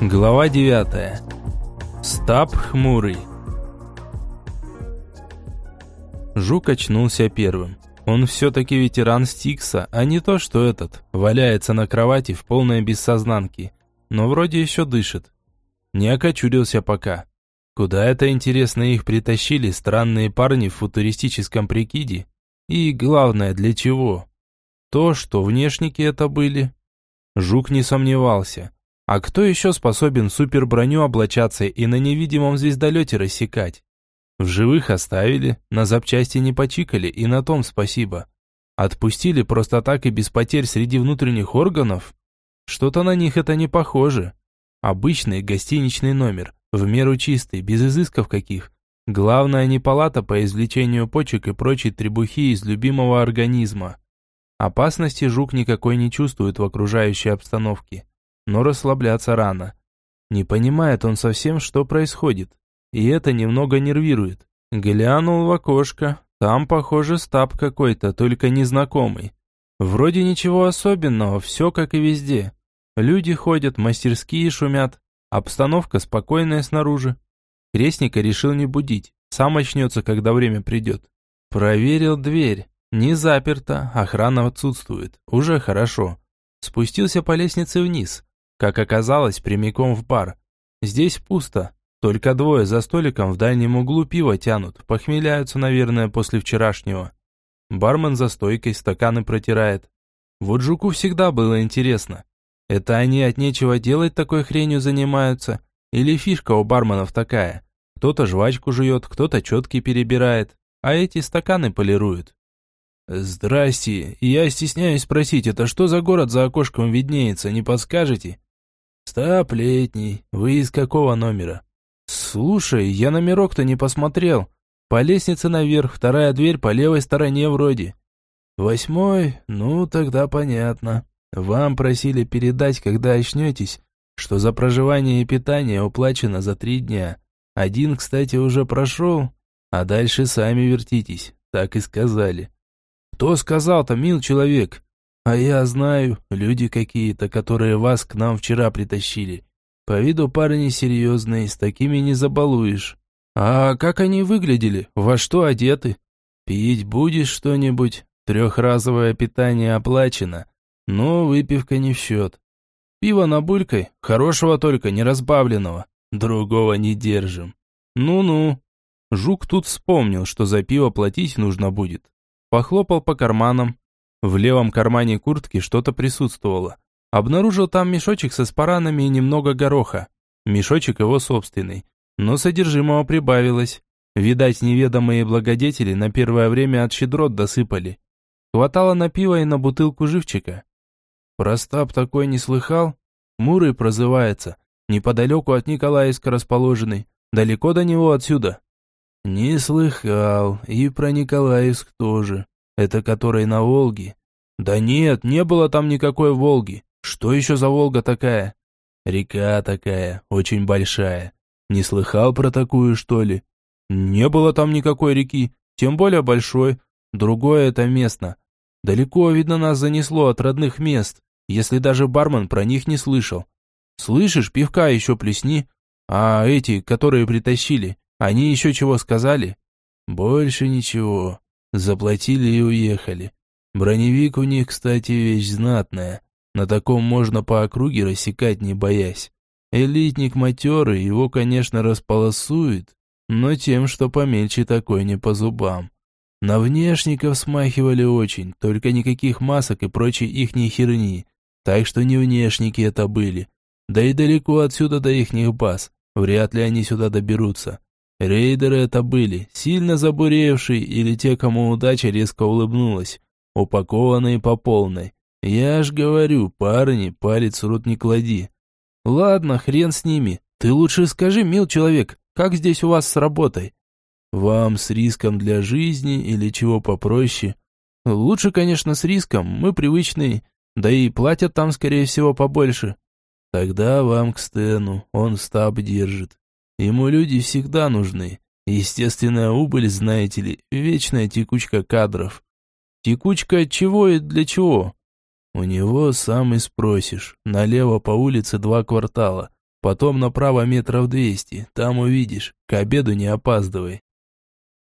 Глава 9. Стаб хмурый. Жук очнулся первым. Он все-таки ветеран Стикса, а не то, что этот, валяется на кровати в полной бессознанке, но вроде еще дышит. Не окочурился пока. Куда это, интересно, их притащили странные парни в футуристическом прикиде? И главное, для чего? То, что внешники это были. Жук не сомневался. А кто еще способен суперброню облачаться и на невидимом звездолете рассекать? В живых оставили, на запчасти не почикали, и на том спасибо. Отпустили просто так и без потерь среди внутренних органов? Что-то на них это не похоже. Обычный гостиничный номер, в меру чистый, без изысков каких. Главное не палата по извлечению почек и прочей требухи из любимого организма. Опасности жук никакой не чувствует в окружающей обстановке но расслабляться рано. Не понимает он совсем, что происходит, и это немного нервирует. Глянул в окошко, там, похоже, стаб какой-то, только незнакомый. Вроде ничего особенного, все как и везде. Люди ходят, мастерские шумят, обстановка спокойная снаружи. Крестника решил не будить, сам очнется, когда время придет. Проверил дверь. Не заперта, охрана отсутствует. Уже хорошо. Спустился по лестнице вниз. Как оказалось, прямиком в бар. Здесь пусто. Только двое за столиком в дальнем углу пиво тянут. Похмеляются, наверное, после вчерашнего. Бармен за стойкой стаканы протирает. Вот Жуку всегда было интересно. Это они от нечего делать такой хренью занимаются? Или фишка у барменов такая? Кто-то жвачку жует, кто-то четки перебирает, а эти стаканы полируют. «Здрасте, я стесняюсь спросить, это что за город за окошком виднеется, не подскажете?» «Стап летний. Вы из какого номера?» «Слушай, я номерок-то не посмотрел. По лестнице наверх, вторая дверь по левой стороне вроде». «Восьмой? Ну, тогда понятно. Вам просили передать, когда очнетесь, что за проживание и питание уплачено за три дня. Один, кстати, уже прошел, а дальше сами вертитесь. Так и сказали». «Кто сказал-то, мил человек?» А я знаю, люди какие-то, которые вас к нам вчера притащили. По виду парни серьезные, с такими не забалуешь. А как они выглядели? Во что одеты? Пить будешь что-нибудь? Трехразовое питание оплачено, но выпивка не в счет. Пиво на булькой, хорошего только, не разбавленного. Другого не держим. Ну-ну. Жук тут вспомнил, что за пиво платить нужно будет. Похлопал по карманам, в левом кармане куртки что-то присутствовало. Обнаружил там мешочек со спаранами и немного гороха. Мешочек его собственный. Но содержимого прибавилось. Видать, неведомые благодетели на первое время от щедрот досыпали. Хватало на пиво и на бутылку живчика. Простап такой не слыхал? Мурый прозывается. Неподалеку от Николаевска расположенный. Далеко до него отсюда. Не слыхал. И про Николаевск тоже. Это который на Волге? Да нет, не было там никакой Волги. Что еще за Волга такая? Река такая, очень большая. Не слыхал про такую, что ли? Не было там никакой реки, тем более большой. Другое это место. Далеко, видно, нас занесло от родных мест, если даже бармен про них не слышал. Слышишь, пивка еще плесни. А эти, которые притащили, они еще чего сказали? Больше ничего. Заплатили и уехали. Броневик у них, кстати, вещь знатная. На таком можно по округе рассекать, не боясь. Элитник матерый, его, конечно, располосует, но тем, что помельче такой не по зубам. На внешников смахивали очень, только никаких масок и прочей ихней херни. Так что не внешники это были. Да и далеко отсюда до ихних баз. Вряд ли они сюда доберутся. Рейдеры это были, сильно забуревшие или те, кому удача резко улыбнулась, упакованные по полной. Я ж говорю, парни, палец в рот не клади. Ладно, хрен с ними. Ты лучше скажи, мил человек, как здесь у вас с работой? Вам с риском для жизни или чего попроще? Лучше, конечно, с риском, мы привычные, да и платят там, скорее всего, побольше. Тогда вам к Стэну, он стаб держит. Ему люди всегда нужны. Естественная убыль, знаете ли, вечная текучка кадров. Текучка от чего и для чего? У него сам и спросишь. Налево по улице два квартала. Потом направо метров двести. Там увидишь. К обеду не опаздывай.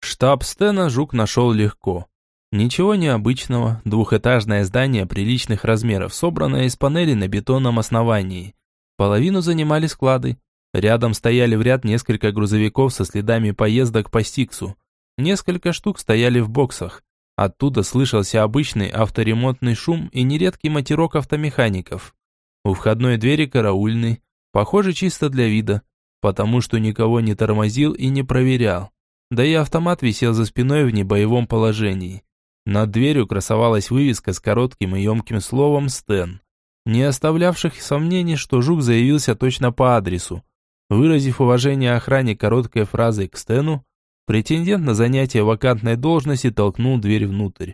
Штаб Стена Жук нашел легко. Ничего необычного. Двухэтажное здание приличных размеров, собранное из панелей на бетонном основании. Половину занимали склады. Рядом стояли в ряд несколько грузовиков со следами поездок по Стиксу. Несколько штук стояли в боксах. Оттуда слышался обычный авторемонтный шум и нередкий матерок автомехаников. У входной двери караульный, похоже чисто для вида, потому что никого не тормозил и не проверял. Да и автомат висел за спиной в небоевом положении. Над дверью красовалась вывеска с коротким и емким словом «Стен», не оставлявших сомнений, что Жук заявился точно по адресу. Выразив уважение охране короткой фразой к Стену, Претендент на занятие вакантной должности толкнул дверь внутрь.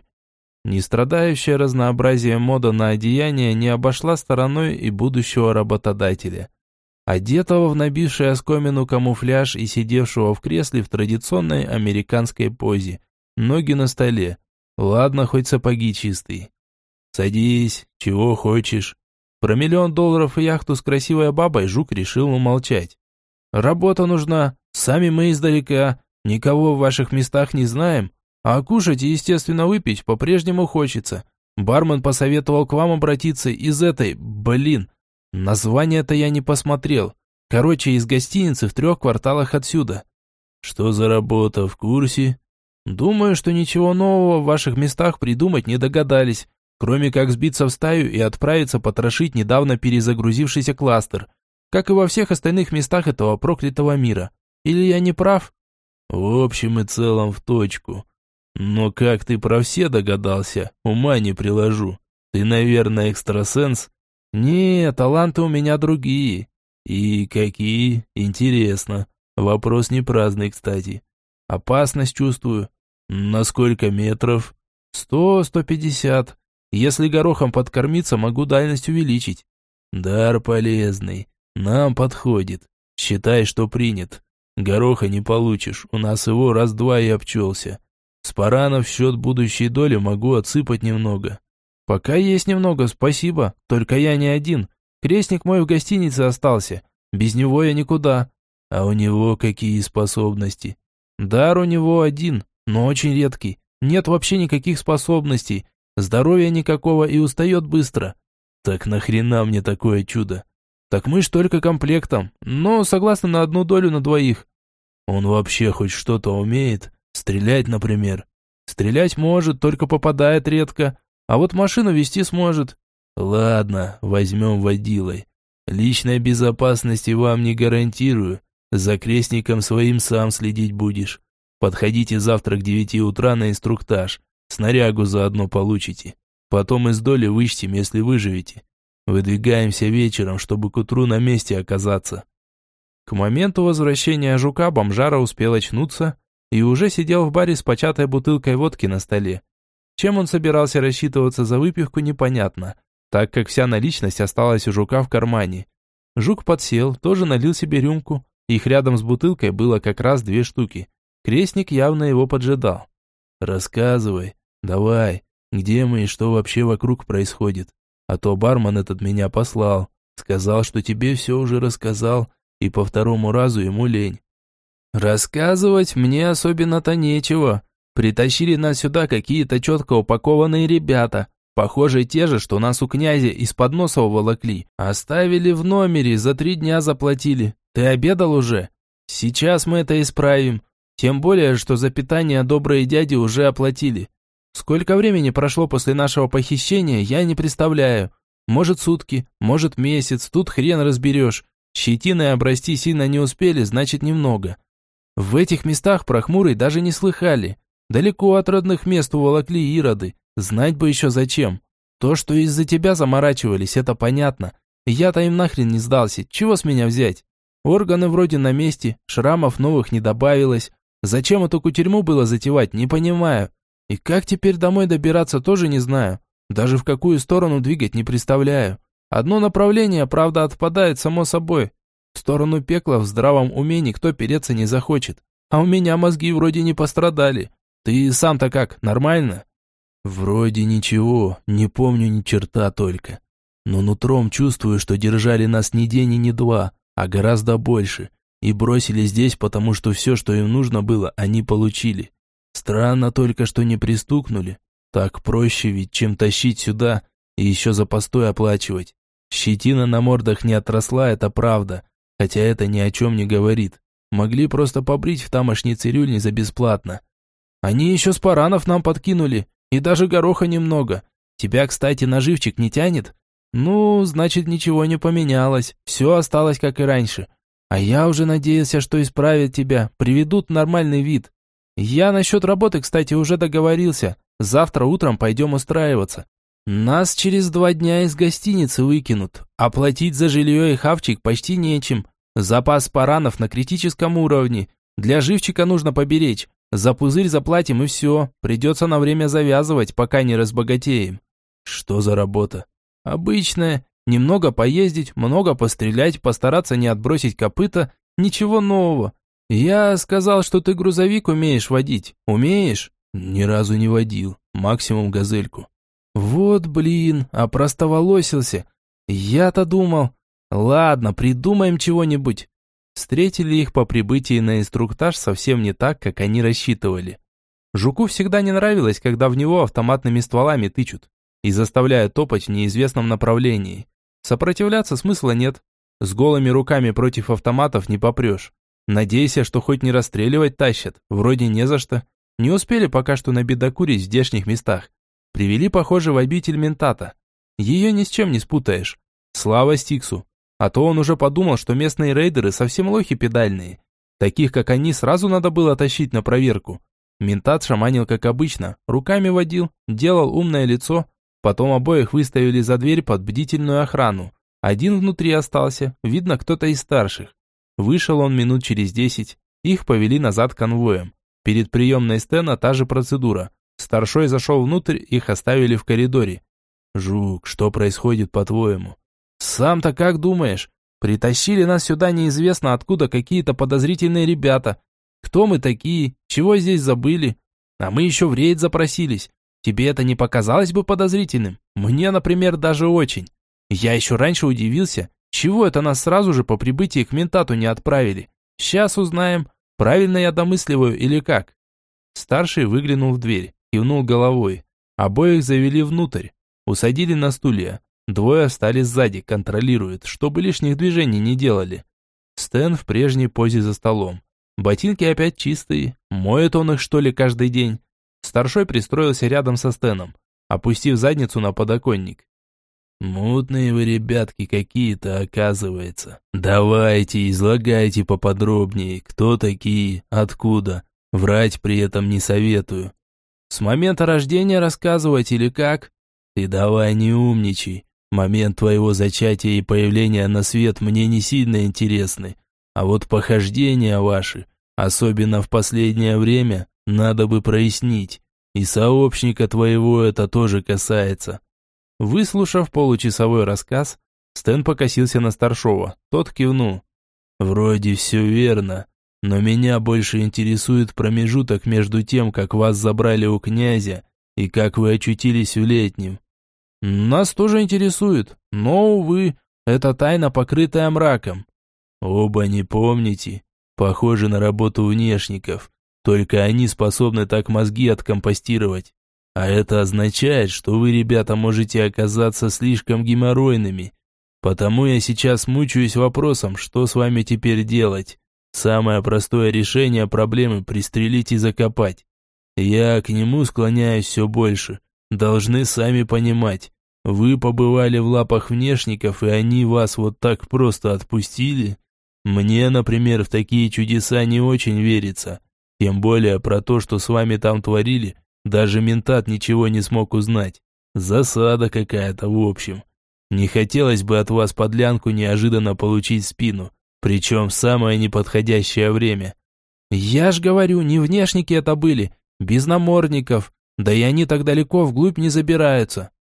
Не страдающая разнообразием мода на одеяние не обошла стороной и будущего работодателя. Одетого в набивший оскомину камуфляж и сидевшего в кресле в традиционной американской позе. Ноги на столе. Ладно, хоть сапоги чистые. «Садись, чего хочешь». Про миллион долларов и яхту с красивой бабой Жук решил умолчать. «Работа нужна, сами мы издалека, Никого в ваших местах не знаем, а кушать и, естественно, выпить по-прежнему хочется. Бармен посоветовал к вам обратиться из этой, блин, название-то я не посмотрел. Короче, из гостиницы в трех кварталах отсюда. Что за работа, в курсе? Думаю, что ничего нового в ваших местах придумать не догадались, кроме как сбиться в стаю и отправиться потрошить недавно перезагрузившийся кластер, как и во всех остальных местах этого проклятого мира. Или я не прав? В общем и целом в точку. Но как ты про все догадался, ума не приложу. Ты, наверное, экстрасенс? Не, таланты у меня другие. И какие? Интересно. Вопрос не праздный, кстати. Опасность чувствую. На сколько метров? Сто, сто пятьдесят. Если горохом подкормиться, могу дальность увеличить. Дар полезный. Нам подходит. Считай, что принят. Гороха не получишь, у нас его раз-два и обчелся. С паранов в счет будущей доли могу отсыпать немного. Пока есть немного, спасибо, только я не один. Крестник мой в гостинице остался, без него я никуда. А у него какие способности? Дар у него один, но очень редкий. Нет вообще никаких способностей. Здоровья никакого и устает быстро. Так нахрена мне такое чудо? Так мы ж только комплектом, но согласны на одну долю на двоих. Он вообще хоть что-то умеет? Стрелять, например? Стрелять может, только попадает редко, а вот машину вести сможет. Ладно, возьмем водилой. Личной безопасности вам не гарантирую. За крестником своим сам следить будешь. Подходите завтра к девяти утра на инструктаж. Снарягу заодно получите. Потом из доли вычтем, если выживете. Выдвигаемся вечером, чтобы к утру на месте оказаться. К моменту возвращения жука бомжара успел очнуться и уже сидел в баре с початой бутылкой водки на столе. Чем он собирался рассчитываться за выпивку, непонятно, так как вся наличность осталась у жука в кармане. Жук подсел, тоже налил себе рюмку, их рядом с бутылкой было как раз две штуки. Крестник явно его поджидал. «Рассказывай, давай, где мы и что вообще вокруг происходит?» А то бармен этот меня послал. Сказал, что тебе все уже рассказал, и по второму разу ему лень. Рассказывать мне особенно-то нечего. Притащили нас сюда какие-то четко упакованные ребята. Похоже, те же, что нас у князя из-под носа уволокли. Оставили в номере, за три дня заплатили. Ты обедал уже? Сейчас мы это исправим. Тем более, что за питание добрые дяди уже оплатили. Сколько времени прошло после нашего похищения, я не представляю. Может сутки, может месяц, тут хрен разберешь. Щетиной обрасти сильно не успели, значит немного. В этих местах про хмурый даже не слыхали. Далеко от родных мест уволокли ироды. Знать бы еще зачем. То, что из-за тебя заморачивались, это понятно. Я-то им нахрен не сдался. Чего с меня взять? Органы вроде на месте, шрамов новых не добавилось. Зачем эту кутерьму было затевать, не понимаю. И как теперь домой добираться, тоже не знаю. Даже в какую сторону двигать не представляю. Одно направление, правда, отпадает само собой. В сторону пекла в здравом уме никто переться не захочет. А у меня мозги вроде не пострадали. Ты сам-то как, нормально? Вроде ничего, не помню ни черта только. Но нутром чувствую, что держали нас не день и не два, а гораздо больше. И бросили здесь, потому что все, что им нужно было, они получили. Странно только, что не пристукнули. Так проще ведь, чем тащить сюда и еще за постой оплачивать. Щетина на мордах не отросла, это правда, хотя это ни о чем не говорит. Могли просто побрить в тамошней цирюльне за бесплатно. Они еще спаранов нам подкинули, и даже гороха немного. Тебя, кстати, наживчик не тянет? Ну, значит, ничего не поменялось, все осталось как и раньше. А я уже надеялся, что исправят тебя, приведут нормальный вид. Я насчет работы, кстати, уже договорился. Завтра утром пойдем устраиваться. Нас через два дня из гостиницы выкинут. Оплатить за жилье и хавчик почти нечем. Запас паранов на критическом уровне. Для живчика нужно поберечь. За пузырь заплатим и все. Придется на время завязывать, пока не разбогатеем. Что за работа? Обычная. Немного поездить, много пострелять, постараться не отбросить копыта. Ничего нового. Я сказал, что ты грузовик умеешь водить. Умеешь? Ни разу не водил. Максимум газельку. Вот блин, опростоволосился. Я-то думал. Ладно, придумаем чего-нибудь. Встретили их по прибытии на инструктаж совсем не так, как они рассчитывали. Жуку всегда не нравилось, когда в него автоматными стволами тычут и заставляют топать в неизвестном направлении. Сопротивляться смысла нет. С голыми руками против автоматов не попрешь. Надейся, что хоть не расстреливать тащат, вроде не за что. Не успели пока что набедокурить в здешних местах. Привели, похоже, в обитель ментата. Ее ни с чем не спутаешь. Слава Стиксу. А то он уже подумал, что местные рейдеры совсем лохи педальные. Таких, как они, сразу надо было тащить на проверку. Ментат шаманил, как обычно, руками водил, делал умное лицо. Потом обоих выставили за дверь под бдительную охрану. Один внутри остался, видно, кто-то из старших. Вышел он минут через десять. Их повели назад конвоем. Перед приемной Стена та же процедура. Старшой зашел внутрь, их оставили в коридоре. «Жук, что происходит, по-твоему?» «Сам-то как думаешь? Притащили нас сюда неизвестно откуда какие-то подозрительные ребята. Кто мы такие? Чего здесь забыли? А мы еще в рейд запросились. Тебе это не показалось бы подозрительным? Мне, например, даже очень. Я еще раньше удивился, чего это нас сразу же по прибытии к ментату не отправили. Сейчас узнаем, правильно я домысливаю или как». Старший выглянул в дверь, кивнул головой. Обоих завели внутрь, усадили на стулья. Двое остались сзади, контролируют, чтобы лишних движений не делали. Стэн в прежней позе за столом. Ботинки опять чистые, моет он их что ли каждый день. Старшой пристроился рядом со Стэном, опустив задницу на подоконник. «Мутные вы ребятки какие-то, оказывается. Давайте, излагайте поподробнее, кто такие, откуда. Врать при этом не советую. С момента рождения рассказывать или как? Ты давай не умничай. Момент твоего зачатия и появления на свет мне не сильно интересны, а вот похождения ваши, особенно в последнее время, надо бы прояснить. И сообщника твоего это тоже касается». Выслушав получасовой рассказ, Стэн покосился на старшова. Тот кивнул. «Вроде все верно, но меня больше интересует промежуток между тем, как вас забрали у князя, и как вы очутились в летнем. Нас тоже интересует, но, увы, это тайна, покрытая мраком. Оба не помните? Похоже на работу внешников. Только они способны так мозги откомпостировать. А это означает, что вы, ребята, можете оказаться слишком геморройными. Потому я сейчас мучаюсь вопросом, что с вами теперь делать. Самое простое решение проблемы – пристрелить и закопать. Я к нему склоняюсь все больше – должны сами понимать. Вы побывали в лапах внешников, и они вас вот так просто отпустили? Мне, например, в такие чудеса не очень верится. Тем более про то, что с вами там творили, даже ментат ничего не смог узнать. Засада какая-то в общем. Не хотелось бы от вас подлянку неожиданно получить спину, причем в самое неподходящее время. Я ж говорю, не внешники это были, без намордников, да и они так далеко вглубь не забираются.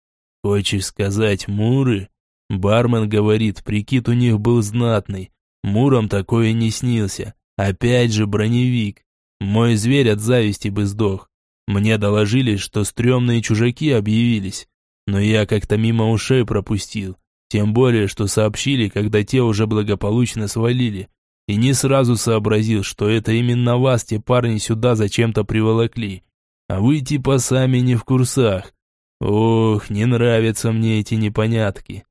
Хочешь сказать, муры? Бармен говорит, прикид у них был знатный. Муром такое не снился. Опять же броневик. Мой зверь от зависти бы сдох. Мне доложили, что стрёмные чужаки объявились, но я как-то мимо ушей пропустил. Тем более, что сообщили, когда те уже благополучно свалили. И не сразу сообразил, что это именно вас те парни сюда зачем-то приволокли. А вы типа сами не в курсах. Ох, не нравятся мне эти непонятки.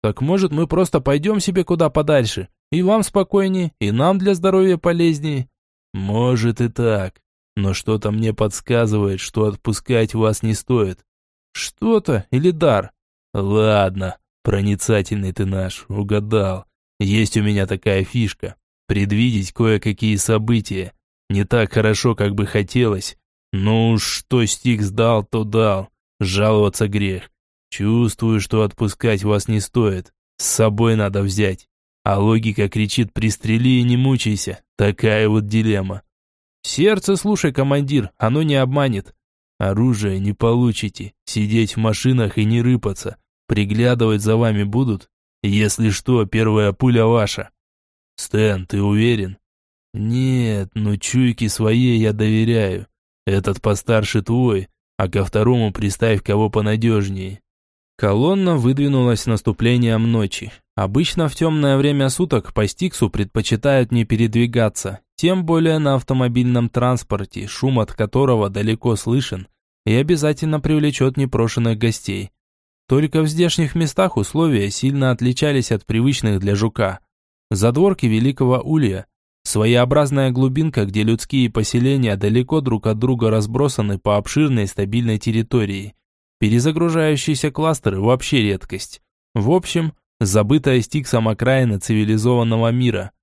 Так может мы просто пойдем себе куда подальше? И вам спокойнее, и нам для здоровья полезнее. Может и так. Но что-то мне подсказывает, что отпускать вас не стоит. Что-то или дар? Ладно, проницательный ты наш, угадал. Есть у меня такая фишка. Предвидеть кое-какие события. Не так хорошо, как бы хотелось. Ну, что Стикс дал, то дал. Жаловаться грех. Чувствую, что отпускать вас не стоит. С собой надо взять. А логика кричит «пристрели и не мучайся». Такая вот дилемма. Сердце слушай, командир, оно не обманет. Оружие не получите, сидеть в машинах и не рыпаться. Приглядывать за вами будут? Если что, первая пуля ваша. Стэн, ты уверен? Нет, но чуйки своей я доверяю. Этот постарше твой, а ко второму приставь кого понадежнее. Колонна выдвинулась наступлением ночи. Обычно в темное время суток по Стиксу предпочитают не передвигаться, тем более на автомобильном транспорте, шум от которого далеко слышен и обязательно привлечет непрошенных гостей. Только в здешних местах условия сильно отличались от привычных для жука. Задворки Великого Улья, своеобразная глубинка, где людские поселения далеко друг от друга разбросаны по обширной стабильной территории. Перезагружающиеся кластеры вообще редкость. В общем, забытая Стиксом окраина цивилизованного мира –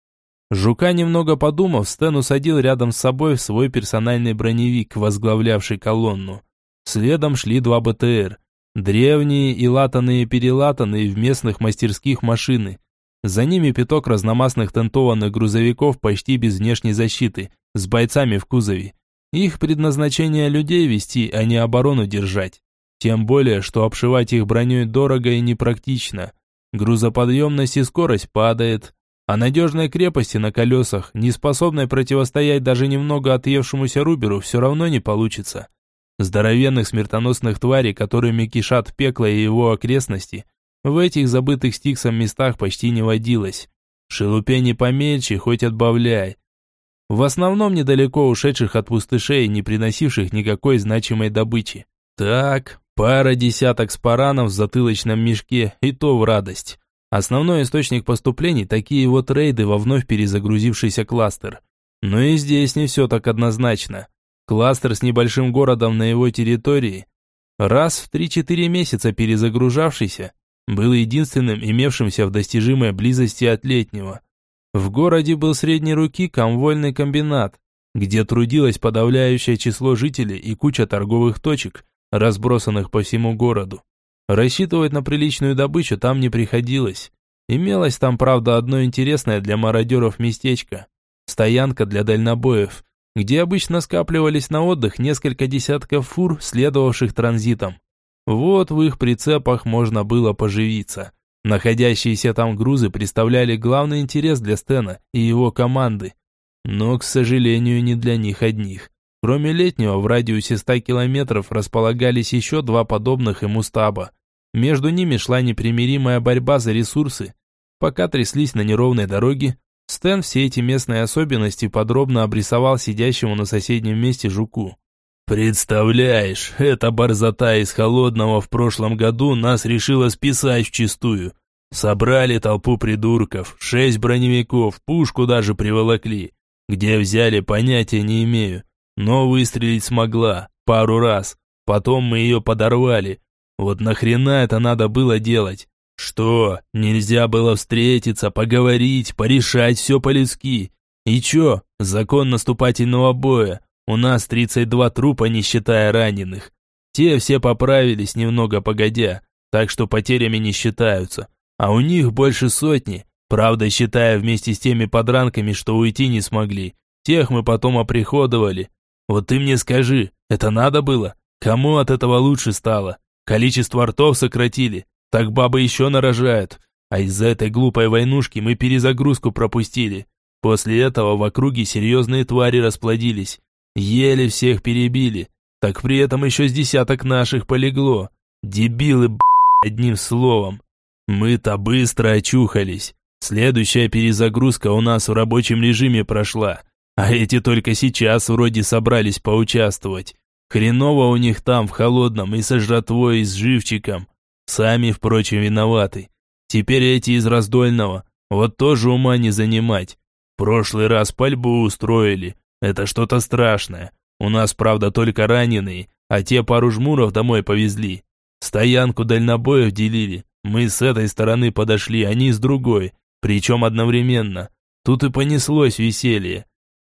Жука, немного подумав, Стэн усадил рядом с собой свой персональный броневик, возглавлявший колонну. Следом шли два БТР. Древние и латанные-перелатанные в местных мастерских машины. За ними пяток разномастных тентованных грузовиков почти без внешней защиты, с бойцами в кузове. Их предназначение людей вести, а не оборону держать. Тем более, что обшивать их броней дорого и непрактично. Грузоподъемность и скорость падает, а надежной крепости на колесах, не способной противостоять даже немного отъевшемуся Руберу, все равно не получится. Здоровенных смертоносных тварей, которыми кишат пекло и его окрестности, в этих забытых стиксом местах почти не водилось. Шелупени помельче, хоть отбавляй. В основном недалеко ушедших от пустышей, не приносивших никакой значимой добычи. Так, пара десяток спаранов в затылочном мешке, и то в радость. Основной источник поступлений – такие вот рейды во вновь перезагрузившийся кластер. Но и здесь не все так однозначно. Кластер с небольшим городом на его территории, раз в 3-4 месяца перезагружавшийся, был единственным имевшимся в достижимой близости от летнего. В городе был средней руки комвольный комбинат, где трудилось подавляющее число жителей и куча торговых точек, разбросанных по всему городу. Рассчитывать на приличную добычу там не приходилось. Имелось там, правда, одно интересное для мародеров местечко. Стоянка для дальнобоев, где обычно скапливались на отдых несколько десятков фур, следовавших транзитом. Вот в их прицепах можно было поживиться. Находящиеся там грузы представляли главный интерес для Стена и его команды. Но, к сожалению, не для них одних. Кроме летнего, в радиусе 100 километров располагались еще два подобных ему стаба. Между ними шла непримиримая борьба за ресурсы. Пока тряслись на неровной дороге, Стэн все эти местные особенности подробно обрисовал сидящему на соседнем месте жуку. «Представляешь, эта борзота из холодного в прошлом году нас решила списать вчистую. Собрали толпу придурков, шесть броневиков, пушку даже приволокли. Где взяли, понятия не имею но выстрелить смогла, пару раз. Потом мы ее подорвали. Вот нахрена это надо было делать? Что, нельзя было встретиться, поговорить, порешать все по-людски? И чё, закон наступательного боя. У нас 32 трупа, не считая раненых. Те все поправились немного погодя, так что потерями не считаются. А у них больше сотни, правда считая вместе с теми подранками, что уйти не смогли. Тех мы потом оприходовали, вот ты мне скажи, это надо было? Кому от этого лучше стало? Количество ртов сократили, так бабы еще нарожают. А из-за этой глупой войнушки мы перезагрузку пропустили. После этого в округе серьезные твари расплодились. Еле всех перебили. так при этом еще с десяток наших полегло. Дебилы, б***, одним словом. Мы-то быстро очухались. Следующая перезагрузка у нас в рабочем режиме прошла, а эти только сейчас вроде собрались поучаствовать. Хреново у них там в холодном и со жратвой, и с живчиком. Сами, впрочем, виноваты. Теперь эти из раздольного. Вот тоже ума не занимать. Прошлый раз пальбу устроили. Это что-то страшное. У нас, правда, только раненые, а те пару жмуров домой повезли. Стоянку дальнобоев делили. Мы с этой стороны подошли, они с другой. Причем одновременно. Тут и понеслось веселье.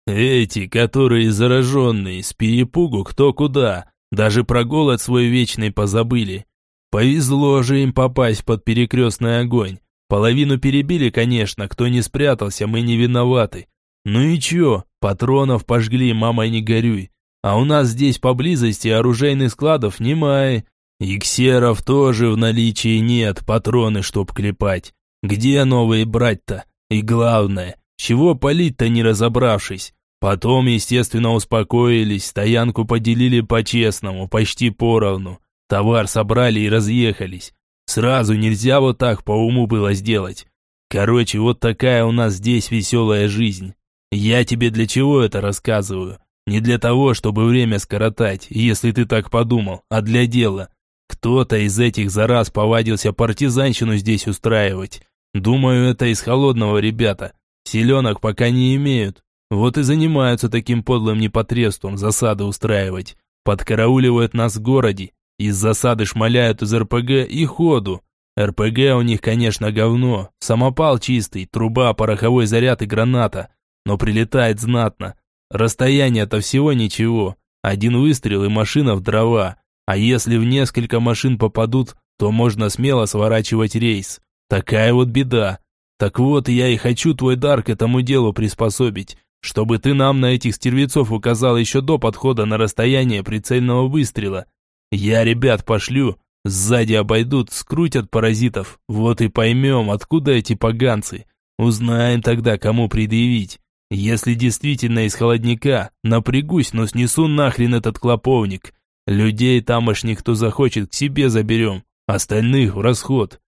Эти, которые зараженные, с перепугу кто куда, даже про голод свой вечный позабыли. Повезло же им попасть под перекрестный огонь. Половину перебили, конечно, кто не спрятался, мы не виноваты. Ну и чё, патронов пожгли, мама не горюй. А у нас здесь поблизости оружейных складов немає. И ксеров тоже в наличии нет, патроны чтоб клепать. Где новые брать-то? И главное, чего палить-то не разобравшись? Потом, естественно, успокоились, стоянку поделили по-честному, почти поровну. Товар собрали и разъехались. Сразу нельзя вот так по уму было сделать. Короче, вот такая у нас здесь веселая жизнь. Я тебе для чего это рассказываю? Не для того, чтобы время скоротать, если ты так подумал, а для дела. Кто-то из этих зараз повадился партизанщину здесь устраивать. Думаю, это из холодного ребята. Селенок пока не имеют. Вот и занимаются таким подлым непотребством засады устраивать. Подкарауливают нас в городе. Из засады шмаляют из РПГ и ходу. РПГ у них, конечно, говно. Самопал чистый, труба, пороховой заряд и граната. Но прилетает знатно. Расстояние-то всего ничего. Один выстрел и машина в дрова. А если в несколько машин попадут, то можно смело сворачивать рейс. Такая вот беда. Так вот, я и хочу твой дар к этому делу приспособить, чтобы ты нам на этих стервецов указал еще до подхода на расстояние прицельного выстрела. Я ребят пошлю, сзади обойдут, скрутят паразитов. Вот и поймем, откуда эти поганцы. Узнаем тогда, кому предъявить. Если действительно из холодника, напрягусь, но снесу нахрен этот клоповник. Людей тамошних, кто захочет, к себе заберем. Остальных в расход.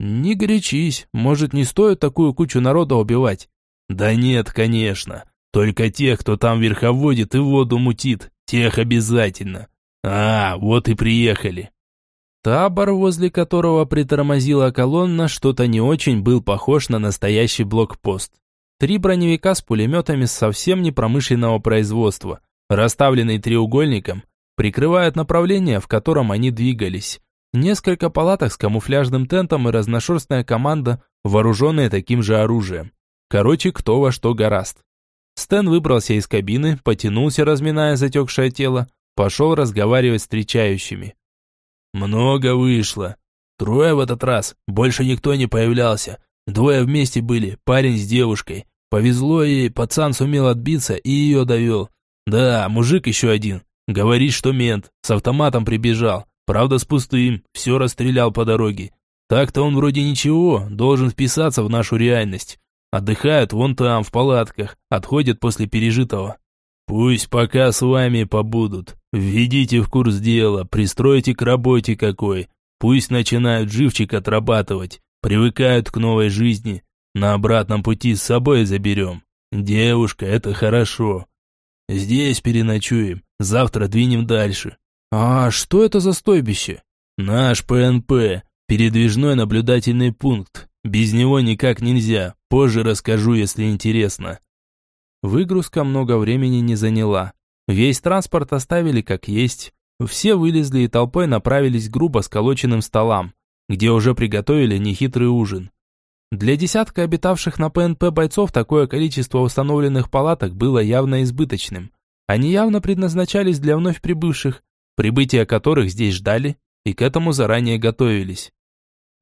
Не горячись, может, не стоит такую кучу народа убивать? Да нет, конечно. Только тех, кто там верховодит и воду мутит, тех обязательно. А, вот и приехали. Табор, возле которого притормозила колонна, что-то не очень был похож на настоящий блокпост. Три броневика с пулеметами совсем не промышленного производства, расставленные треугольником, прикрывают направление, в котором они двигались. Несколько палаток с камуфляжным тентом и разношерстная команда, вооруженная таким же оружием. Короче, кто во что гораст. Стэн выбрался из кабины, потянулся, разминая затекшее тело, пошел разговаривать с встречающими. «Много вышло. Трое в этот раз, больше никто не появлялся. Двое вместе были, парень с девушкой. Повезло ей, пацан сумел отбиться и ее довел. Да, мужик еще один. Говорит, что мент, с автоматом прибежал. Правда, с пустым, все расстрелял по дороге. Так-то он вроде ничего, должен вписаться в нашу реальность. Отдыхают вон там, в палатках, отходят после пережитого. Пусть пока с вами побудут. Введите в курс дела, пристройте к работе какой. Пусть начинают живчик отрабатывать. Привыкают к новой жизни. На обратном пути с собой заберем. Девушка, это хорошо. Здесь переночуем. Завтра двинем дальше. А что это за стойбище? Наш ПНП. Передвижной наблюдательный пункт. Без него никак нельзя. Позже расскажу, если интересно. Выгрузка много времени не заняла. Весь транспорт оставили как есть. Все вылезли и толпой направились к грубо сколоченным столам где уже приготовили нехитрый ужин. Для десятка обитавших на ПНП бойцов такое количество установленных палаток было явно избыточным. Они явно предназначались для вновь прибывших, прибытия которых здесь ждали и к этому заранее готовились.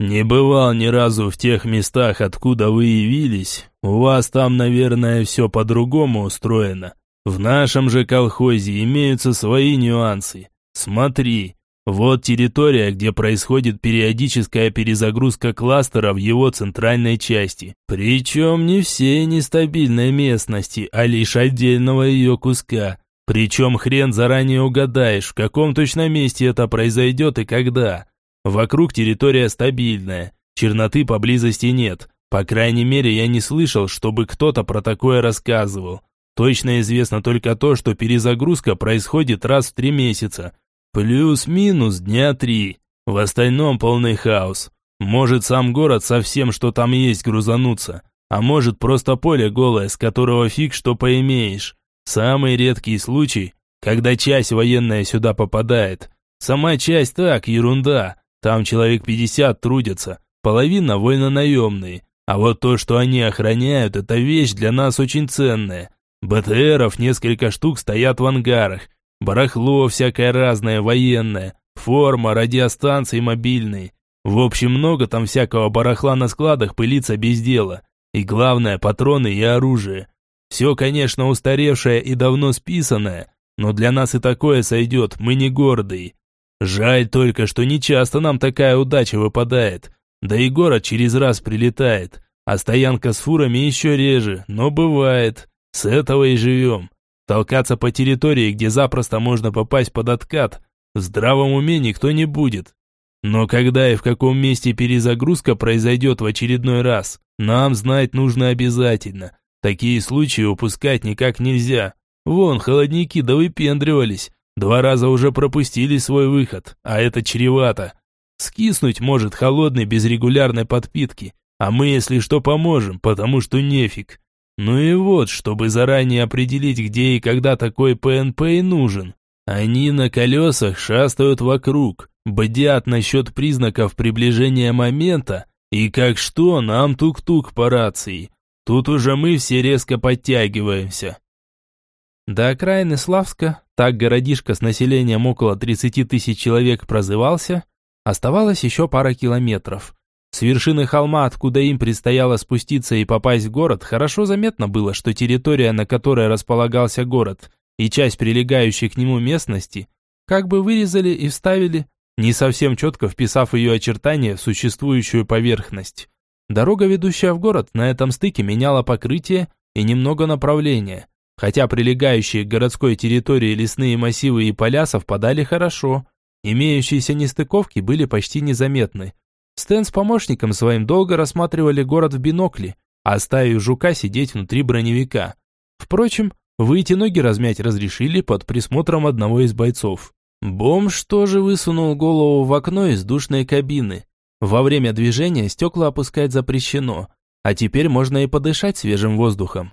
«Не бывал ни разу в тех местах, откуда вы явились. У вас там, наверное, все по-другому устроено. В нашем же колхозе имеются свои нюансы. Смотри, вот территория, где происходит периодическая перезагрузка кластера в его центральной части. Причем не всей нестабильной местности, а лишь отдельного ее куска. Причем хрен заранее угадаешь, в каком точно месте это произойдет и когда. Вокруг территория стабильная, черноты поблизости нет. По крайней мере, я не слышал, чтобы кто-то про такое рассказывал. Точно известно только то, что перезагрузка происходит раз в три месяца. Плюс-минус дня три. В остальном полный хаос. Может сам город со всем, что там есть, грузануться. А может просто поле голое, с которого фиг что поимеешь. Самый редкий случай, когда часть военная сюда попадает. Сама часть так, ерунда. Там человек 50 трудятся, половина вольно-наемные. А вот то, что они охраняют, это вещь для нас очень ценная. БТРов несколько штук стоят в ангарах. Барахло всякое разное, военное. Форма, радиостанции мобильные. В общем, много там всякого барахла на складах пылится без дела. И главное, патроны и оружие. Все, конечно, устаревшее и давно списанное, но для нас и такое сойдет, мы не гордые. Жаль только, что не часто нам такая удача выпадает. Да и город через раз прилетает, а стоянка с фурами еще реже, но бывает. С этого и живем. Толкаться по территории, где запросто можно попасть под откат, в здравом уме никто не будет. Но когда и в каком месте перезагрузка произойдет в очередной раз, нам знать нужно обязательно. Такие случаи упускать никак нельзя. Вон, холодники да выпендривались. Два раза уже пропустили свой выход, а это чревато. Скиснуть может холодный без регулярной подпитки, а мы, если что, поможем, потому что нефиг. Ну и вот, чтобы заранее определить, где и когда такой ПНП и нужен. Они на колесах шастают вокруг, бдят насчет признаков приближения момента, и как что, нам тук-тук по рации. Тут уже мы все резко подтягиваемся. До окраины Славска, так городишко с населением около 30 тысяч человек прозывался, оставалось еще пара километров. С вершины холма, откуда им предстояло спуститься и попасть в город, хорошо заметно было, что территория, на которой располагался город, и часть прилегающей к нему местности, как бы вырезали и вставили, не совсем четко вписав ее очертания в существующую поверхность. Дорога, ведущая в город, на этом стыке меняла покрытие и немного направление, хотя прилегающие к городской территории лесные массивы и поля совпадали хорошо. Имеющиеся нестыковки были почти незаметны. Стэн с помощником своим долго рассматривали город в бинокле, оставив жука сидеть внутри броневика. Впрочем, выйти ноги размять разрешили под присмотром одного из бойцов. Бомж тоже высунул голову в окно из душной кабины, во время движения стекла опускать запрещено, а теперь можно и подышать свежим воздухом.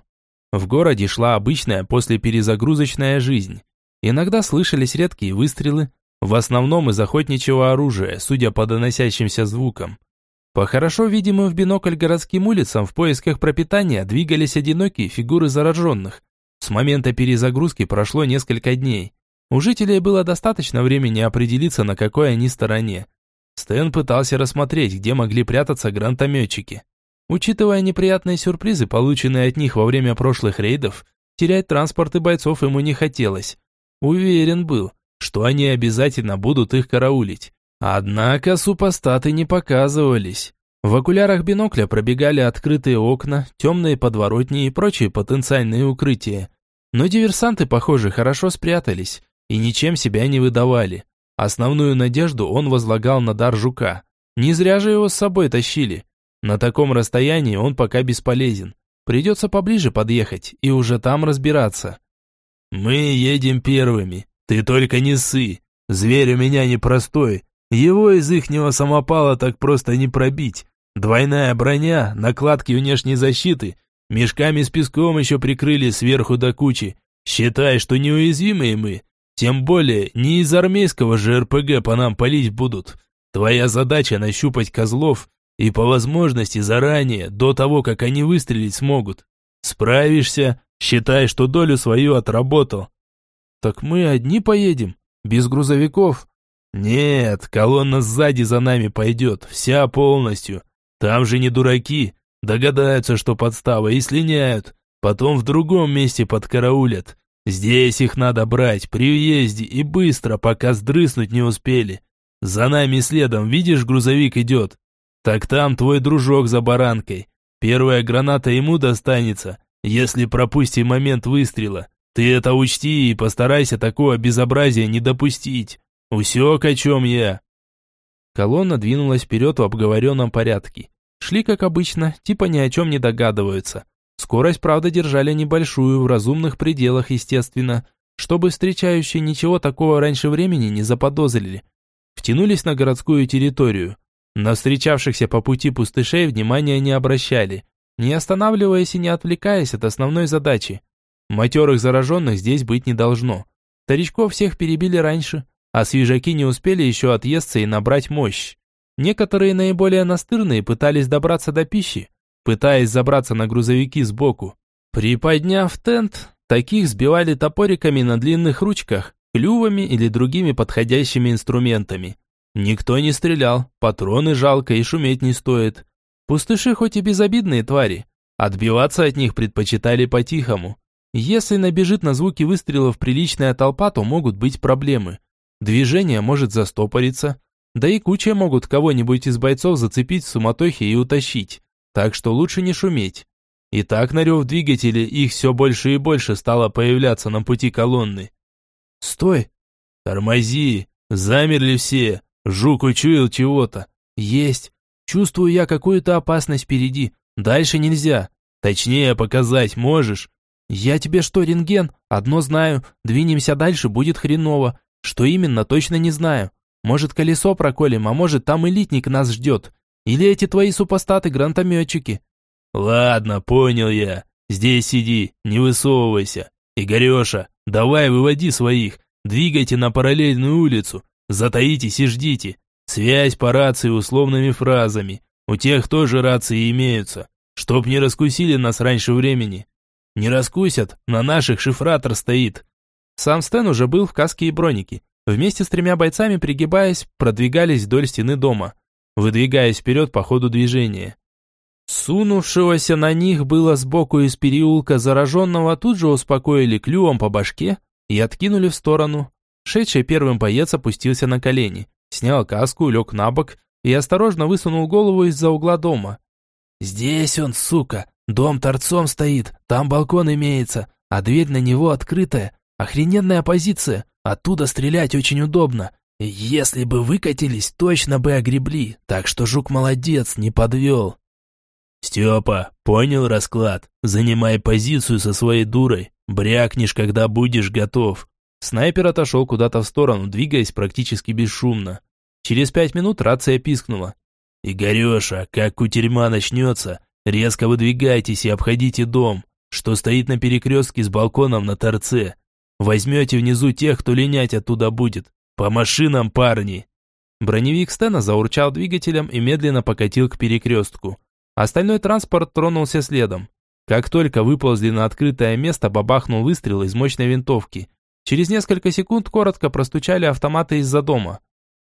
В городе шла обычная послеперезагрузочная жизнь. Иногда слышались редкие выстрелы, в основном из охотничьего оружия, судя по доносящимся звукам. По хорошо видимым в бинокль городским улицам в поисках пропитания двигались одинокие фигуры зараженных. С момента перезагрузки прошло несколько дней. У жителей было достаточно времени определиться, на какой они стороне. Стэн пытался рассмотреть, где могли прятаться гранатометчики. Учитывая неприятные сюрпризы, полученные от них во время прошлых рейдов, терять транспорт и бойцов ему не хотелось. Уверен был, что они обязательно будут их караулить. Однако супостаты не показывались. В окулярах бинокля пробегали открытые окна, темные подворотни и прочие потенциальные укрытия. Но диверсанты, похоже, хорошо спрятались и ничем себя не выдавали. Основную надежду он возлагал на дар жука. Не зря же его с собой тащили. На таком расстоянии он пока бесполезен. Придется поближе подъехать и уже там разбираться. «Мы едем первыми. Ты только не ссы. Зверь у меня непростой. Его из ихнего самопала так просто не пробить. Двойная броня, накладки внешней защиты, мешками с песком еще прикрыли сверху до кучи. Считай, что неуязвимые мы. Тем более, не из армейского же РПГ по нам палить будут. Твоя задача нащупать козлов и по возможности заранее, до того, как они выстрелить смогут. Справишься, считай, что долю свою отработал. Так мы одни поедем, без грузовиков. Нет, колонна сзади за нами пойдет, вся полностью. Там же не дураки, догадаются, что подстава, и слиняют. Потом в другом месте подкараулят. Здесь их надо брать при въезде и быстро, пока сдрыснуть не успели. За нами следом, видишь, грузовик идет? Так там твой дружок за баранкой. Первая граната ему достанется, если пропустим момент выстрела. Ты это учти и постарайся такого безобразия не допустить. Усек, о чем я». Колонна двинулась вперед в обговоренном порядке. Шли, как обычно, типа ни о чем не догадываются. Скорость, правда, держали небольшую, в разумных пределах, естественно, чтобы встречающие ничего такого раньше времени не заподозрили. Втянулись на городскую территорию. На встречавшихся по пути пустышей внимания не обращали, не останавливаясь и не отвлекаясь от основной задачи. Матерых зараженных здесь быть не должно. Старичков всех перебили раньше, а свежаки не успели еще отъесться и набрать мощь. Некоторые наиболее настырные пытались добраться до пищи, пытаясь забраться на грузовики сбоку. Приподняв тент, таких сбивали топориками на длинных ручках, клювами или другими подходящими инструментами. Никто не стрелял, патроны жалко и шуметь не стоит. Пустыши хоть и безобидные твари, отбиваться от них предпочитали по-тихому. Если набежит на звуки выстрелов приличная толпа, то могут быть проблемы. Движение может застопориться, да и куча могут кого-нибудь из бойцов зацепить в суматохе и утащить так что лучше не шуметь. И так на рев двигателя их все больше и больше стало появляться на пути колонны. «Стой!» «Тормози! Замерли все! Жук учуял чего-то!» «Есть! Чувствую я какую-то опасность впереди. Дальше нельзя. Точнее показать можешь?» «Я тебе что, рентген? Одно знаю. Двинемся дальше, будет хреново. Что именно, точно не знаю. Может, колесо проколем, а может, там элитник нас ждет. Или эти твои супостаты-гранатометчики?» «Ладно, понял я. Здесь сиди, не высовывайся. Игореша, давай выводи своих. Двигайте на параллельную улицу. Затаитесь и ждите. Связь по рации условными фразами. У тех тоже рации имеются. Чтоб не раскусили нас раньше времени. Не раскусят, на наших шифратор стоит». Сам Стэн уже был в каске и бронике. Вместе с тремя бойцами, пригибаясь, продвигались вдоль стены дома выдвигаясь вперед по ходу движения. Сунувшегося на них было сбоку из переулка зараженного тут же успокоили клювом по башке и откинули в сторону. Шедший первым боец опустился на колени, снял каску, лег на бок и осторожно высунул голову из-за угла дома. «Здесь он, сука! Дом торцом стоит, там балкон имеется, а дверь на него открытая. Охрененная позиция, оттуда стрелять очень удобно. Если бы выкатились, точно бы огребли, так что жук молодец, не подвел. Степа, понял расклад? Занимай позицию со своей дурой, брякнешь, когда будешь готов. Снайпер отошел куда-то в сторону, двигаясь практически бесшумно. Через пять минут рация пискнула. «Игореша, как кутерьма начнется, резко выдвигайтесь и обходите дом, что стоит на перекрестке с балконом на торце. Возьмете внизу тех, кто линять оттуда будет. «По машинам, парни!» Броневик Стена заурчал двигателем и медленно покатил к перекрестку. Остальной транспорт тронулся следом. Как только выползли на открытое место, бабахнул выстрел из мощной винтовки. Через несколько секунд коротко простучали автоматы из-за дома.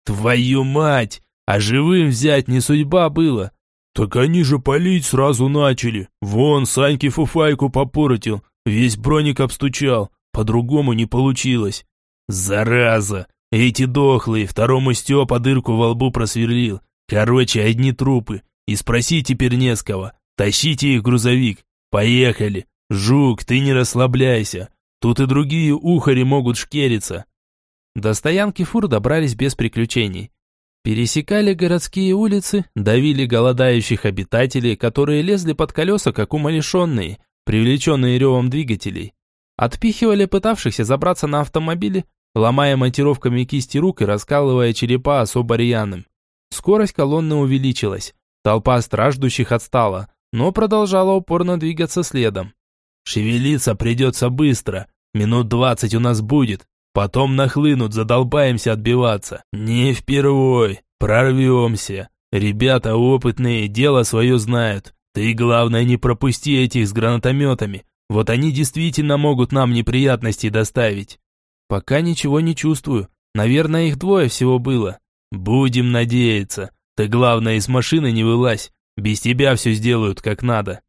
«Твою мать! А живым взять не судьба было!» «Так они же палить сразу начали. Вон, Саньке фуфайку попортил, весь броник обстучал. По-другому не получилось». «Зараза! Эти дохлые, второму Степа дырку во лбу просверлил. Короче, одни трупы. И спроси теперь не с кого. Тащите их грузовик. Поехали. Жук, ты не расслабляйся. Тут и другие ухари могут шкериться. До стоянки фур добрались без приключений. Пересекали городские улицы, давили голодающих обитателей, которые лезли под колеса, как умалишенные, привлеченные ревом двигателей. Отпихивали пытавшихся забраться на автомобили, ломая монтировками кисти рук и раскалывая черепа особо рьяным. Скорость колонны увеличилась. Толпа страждущих отстала, но продолжала упорно двигаться следом. «Шевелиться придется быстро. Минут двадцать у нас будет. Потом нахлынут, задолбаемся отбиваться. Не впервой. Прорвемся. Ребята опытные, дело свое знают. Ты, главное, не пропусти этих с гранатометами. Вот они действительно могут нам неприятности доставить. Пока ничего не чувствую. Наверное, их двое всего было. Будем надеяться. Ты, главное, из машины не вылазь. Без тебя все сделают как надо.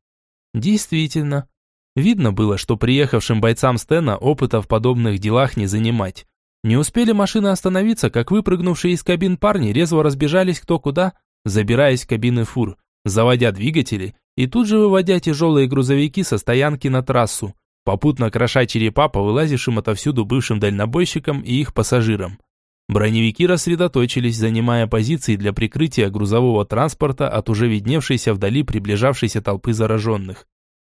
Действительно. Видно было, что приехавшим бойцам Стена опыта в подобных делах не занимать. Не успели машины остановиться, как выпрыгнувшие из кабин парни резво разбежались кто куда, забираясь в кабины фур, заводя двигатели и тут же выводя тяжелые грузовики со стоянки на трассу. Попутно кроша черепа по вылазившим отовсюду бывшим дальнобойщикам и их пассажирам. Броневики рассредоточились, занимая позиции для прикрытия грузового транспорта от уже видневшейся вдали приближавшейся толпы зараженных.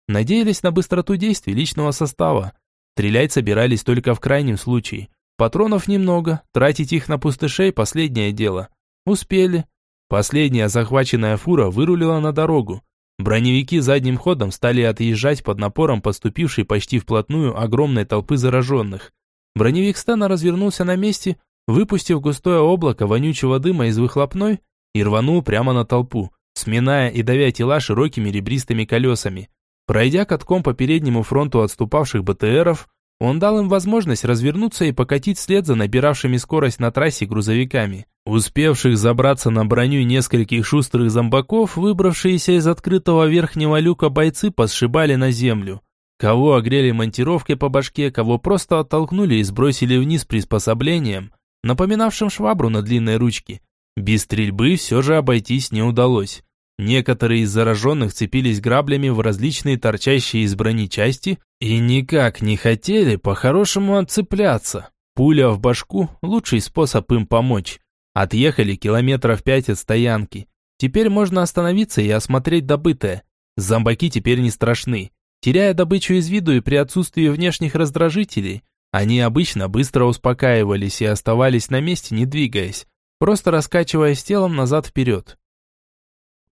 Надеялись на быстроту действий личного состава. Стрелять собирались только в крайнем случае. Патронов немного, тратить их на пустышей – последнее дело. Успели. Последняя захваченная фура вырулила на дорогу. Броневики задним ходом стали отъезжать под напором подступившей почти вплотную огромной толпы зараженных. Броневик Стана развернулся на месте, выпустив густое облако вонючего дыма из выхлопной и рванул прямо на толпу, сминая и давя тела широкими ребристыми колесами. Пройдя катком по переднему фронту отступавших БТРов, он дал им возможность развернуться и покатить вслед за набиравшими скорость на трассе грузовиками. Успевших забраться на броню нескольких шустрых зомбаков, выбравшиеся из открытого верхнего люка бойцы посшибали на землю. Кого огрели монтировкой по башке, кого просто оттолкнули и сбросили вниз приспособлением, напоминавшим швабру на длинной ручке. Без стрельбы все же обойтись не удалось. Некоторые из зараженных цепились граблями в различные торчащие из брони части и никак не хотели по-хорошему отцепляться. Пуля в башку – лучший способ им помочь. Отъехали километров пять от стоянки. Теперь можно остановиться и осмотреть добытое. Зомбаки теперь не страшны. Теряя добычу из виду и при отсутствии внешних раздражителей, они обычно быстро успокаивались и оставались на месте, не двигаясь, просто раскачиваясь телом назад-вперед.